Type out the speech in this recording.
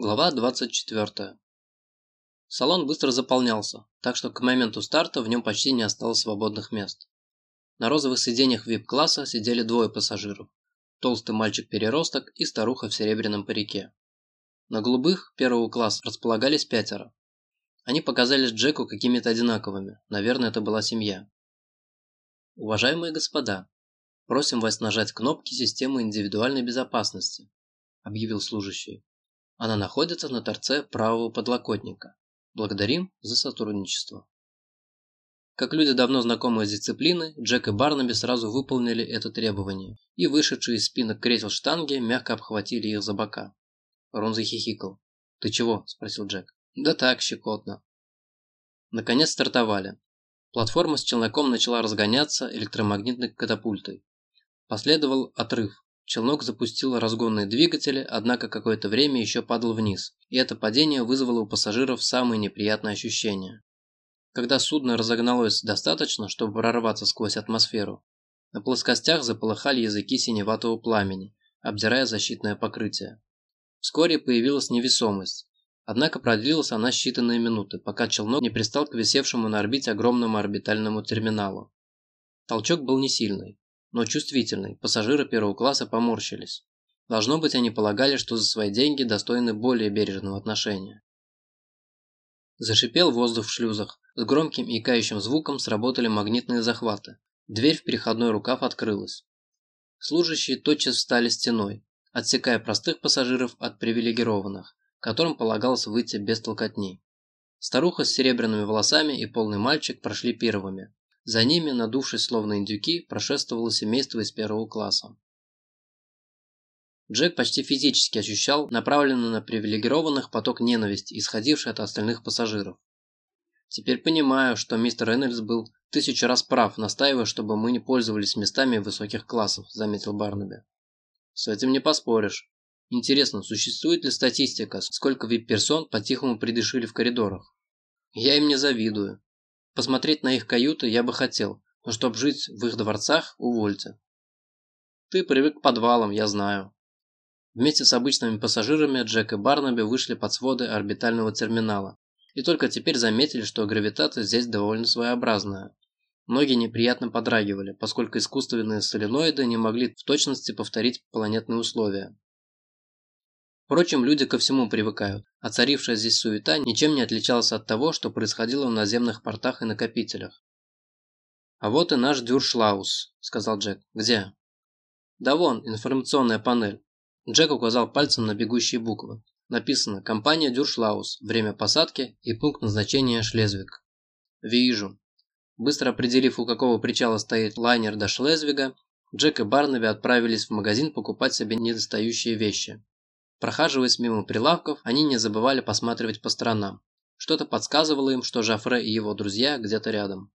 Глава 24. Салон быстро заполнялся, так что к моменту старта в нем почти не осталось свободных мест. На розовых сиденьях VIP-класса сидели двое пассажиров. Толстый мальчик-переросток и старуха в серебряном парике. На голубых первого класса располагались пятеро. Они показались Джеку какими-то одинаковыми, наверное, это была семья. Уважаемые господа, просим вас нажать кнопки системы индивидуальной безопасности, объявил служащий. Она находится на торце правого подлокотника. Благодарим за сотрудничество. Как люди, давно знакомые с дисциплиной, Джек и Барнаби сразу выполнили это требование, и вышедшие из спинок кресел штанги мягко обхватили их за бока. Рон захихикал. «Ты чего?» – спросил Джек. «Да так, щекотно». Наконец стартовали. Платформа с челноком начала разгоняться электромагнитной катапультой. Последовал отрыв, Челнок запустил разгонные двигатели, однако какое-то время еще падал вниз, и это падение вызвало у пассажиров самые неприятные ощущения. Когда судно разогналось достаточно, чтобы прорваться сквозь атмосферу, на плоскостях заполыхали языки синеватого пламени, обдирая защитное покрытие. Вскоре появилась невесомость, однако продлилась она считанные минуты, пока челнок не пристал к висевшему на орбите огромному орбитальному терминалу. Толчок был не сильный, но чувствительный, пассажиры первого класса поморщились. Должно быть, они полагали, что за свои деньги достойны более бережного отношения. Зашипел воздух в шлюзах. С громким и икающим звуком сработали магнитные захваты. Дверь в переходной рукав открылась. Служащие тотчас встали стеной, отсекая простых пассажиров от привилегированных, которым полагалось выйти без толкотни. Старуха с серебряными волосами и полный мальчик прошли первыми, за ними, надувшись словно индюки, прошествовало семейство из первого класса. Джек почти физически ощущал направленный на привилегированных поток ненависти, исходивший от остальных пассажиров. Теперь понимаю, что мистер Рейнольдс был тысячу раз прав, настаивая, чтобы мы не пользовались местами высоких классов, заметил Барнаби. С этим не поспоришь. Интересно, существует ли статистика, сколько вип-персон по-тихому придышили в коридорах? Я им не завидую. Посмотреть на их каюты я бы хотел, но чтоб жить в их дворцах, увольте. Ты привык к подвалам, я знаю. Вместе с обычными пассажирами Джек и Барнаби вышли под своды орбитального терминала и только теперь заметили, что гравитация здесь довольно своеобразная. Ноги неприятно подрагивали, поскольку искусственные соленоиды не могли в точности повторить планетные условия. Впрочем, люди ко всему привыкают, а царившая здесь суета ничем не отличалась от того, что происходило в наземных портах и накопителях. «А вот и наш Дюршлаус», – сказал Джек. «Где?» «Да вон, информационная панель». Джек указал пальцем на бегущие буквы. Написано «Компания Дюршлаус. Время посадки и пункт назначения Шлезвиг». «Вижу». Быстро определив, у какого причала стоит лайнер до Шлезвига, Джек и Барнаби отправились в магазин покупать себе недостающие вещи. Прохаживаясь мимо прилавков, они не забывали посматривать по сторонам. Что-то подсказывало им, что Жафре и его друзья где-то рядом.